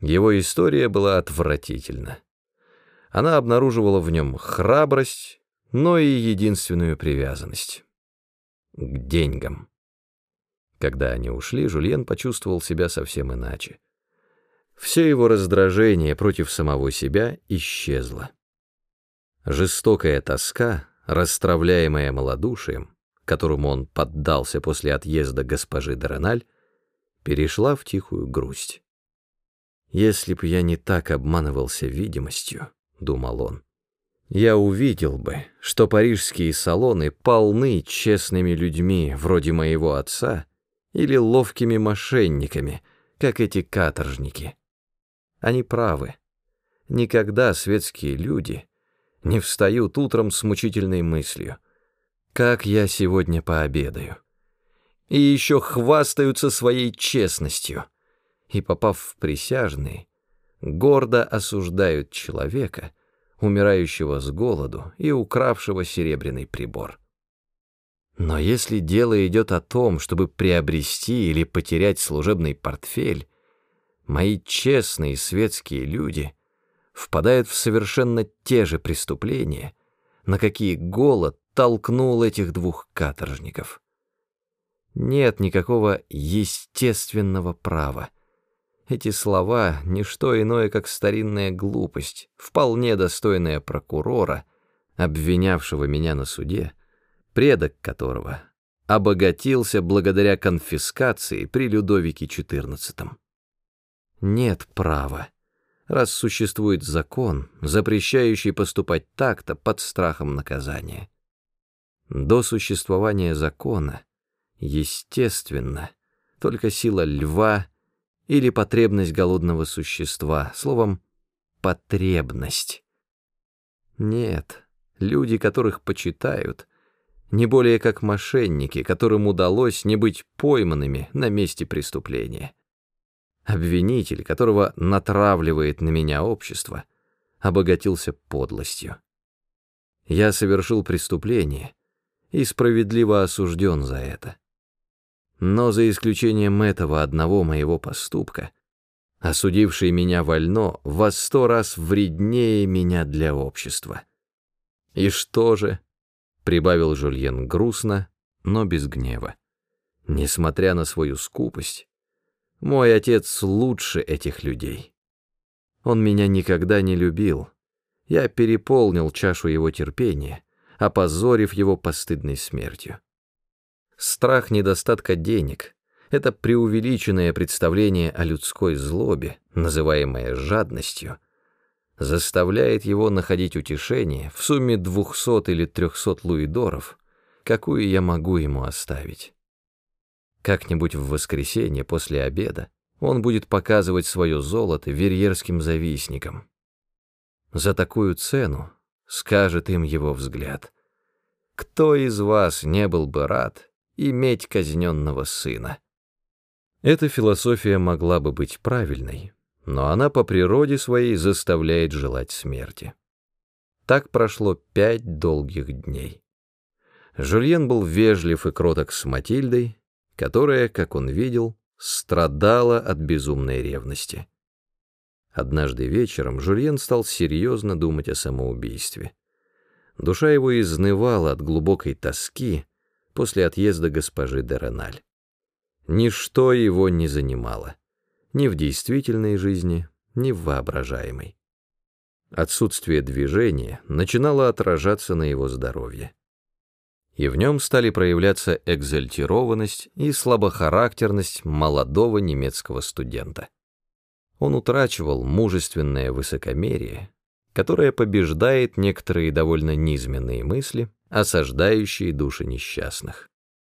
Его история была отвратительна. Она обнаруживала в нем храбрость, но и единственную привязанность — к деньгам. Когда они ушли, Жульен почувствовал себя совсем иначе. Все его раздражение против самого себя исчезло. Жестокая тоска, расстравляемая малодушием, которому он поддался после отъезда госпожи Дореналь, перешла в тихую грусть. «Если б я не так обманывался видимостью», — думал он, — «я увидел бы, что парижские салоны полны честными людьми, вроде моего отца, или ловкими мошенниками, как эти каторжники. Они правы. Никогда светские люди не встают утром с мучительной мыслью. Как я сегодня пообедаю? И еще хвастаются своей честностью. И, попав в присяжные, гордо осуждают человека, умирающего с голоду и укравшего серебряный прибор. Но если дело идет о том, чтобы приобрести или потерять служебный портфель, мои честные светские люди впадают в совершенно те же преступления, на какие голод толкнул этих двух каторжников. Нет никакого естественного права. Эти слова — не что иное, как старинная глупость, вполне достойная прокурора, обвинявшего меня на суде, предок которого обогатился благодаря конфискации при Людовике XIV. Нет права, раз существует закон, запрещающий поступать так-то под страхом наказания. До существования закона, естественно, только сила льва или потребность голодного существа, словом, потребность. Нет, люди, которых почитают, не более как мошенники, которым удалось не быть пойманными на месте преступления. Обвинитель, которого натравливает на меня общество, обогатился подлостью. Я совершил преступление и справедливо осужден за это. Но за исключением этого одного моего поступка, осудивший меня вольно во сто раз вреднее меня для общества. И что же? Прибавил Жульен грустно, но без гнева. Несмотря на свою скупость, мой отец лучше этих людей. Он меня никогда не любил. Я переполнил чашу его терпения, опозорив его постыдной смертью. Страх недостатка денег — это преувеличенное представление о людской злобе, называемое жадностью, заставляет его находить утешение в сумме двухсот или трехсот луидоров, какую я могу ему оставить. Как-нибудь в воскресенье после обеда он будет показывать свое золото верьерским завистникам. За такую цену, скажет им его взгляд, кто из вас не был бы рад иметь казненного сына? Эта философия могла бы быть правильной, но она по природе своей заставляет желать смерти. Так прошло пять долгих дней. Жюльен был вежлив и кроток с Матильдой, которая, как он видел, страдала от безумной ревности. Однажды вечером Жюльен стал серьезно думать о самоубийстве. Душа его изнывала от глубокой тоски после отъезда госпожи де Реналь. Ничто его не занимало, ни в действительной жизни, ни в воображаемой. Отсутствие движения начинало отражаться на его здоровье и в нем стали проявляться экзальтированность и слабохарактерность молодого немецкого студента. Он утрачивал мужественное высокомерие, которое побеждает некоторые довольно низменные мысли, осаждающие души несчастных.